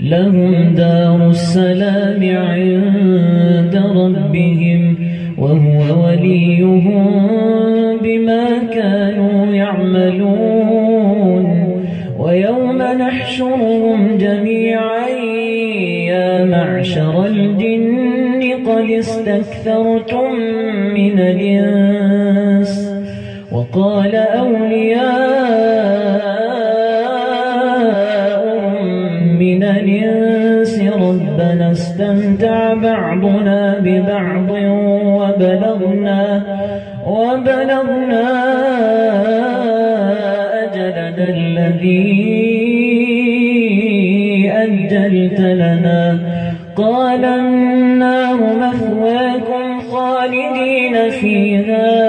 لهم دار السلام عند ربهم وهو وليهم بما كانوا يعملون. ويوم نحشرهم جميعا يا معشر الجن قد استكثرتم من الإنس. وقال أولياء استمتع بعضنا ببعض وبلغنا وبلغنا أجلنا الذي أجلت لنا. قال النار مثواكم خالدين فيها.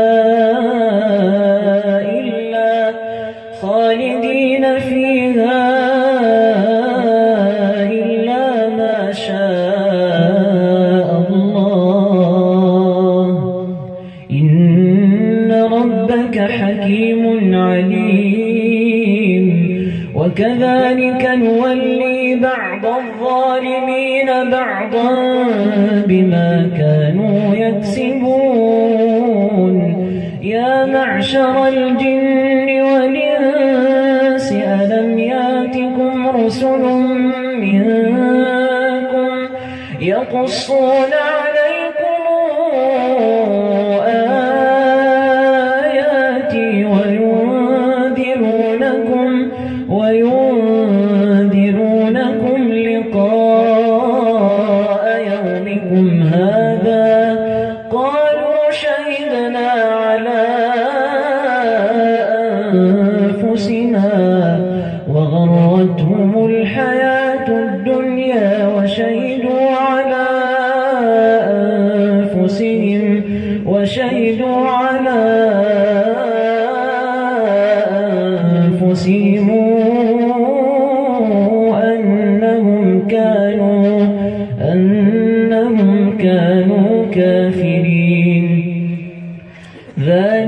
حكيم عليم. وكذلك نولي بعض الظالمين بعضا بما كانوا يكسبون. يا معشر الجن والإنس ألم يأتكم رسل منكم يقصون وجدنا على أنفسنا وغرتهم الحياة الدنيا وشهدوا على أنفسهم وشهدوا على أنفسهم أنهم كانوا أن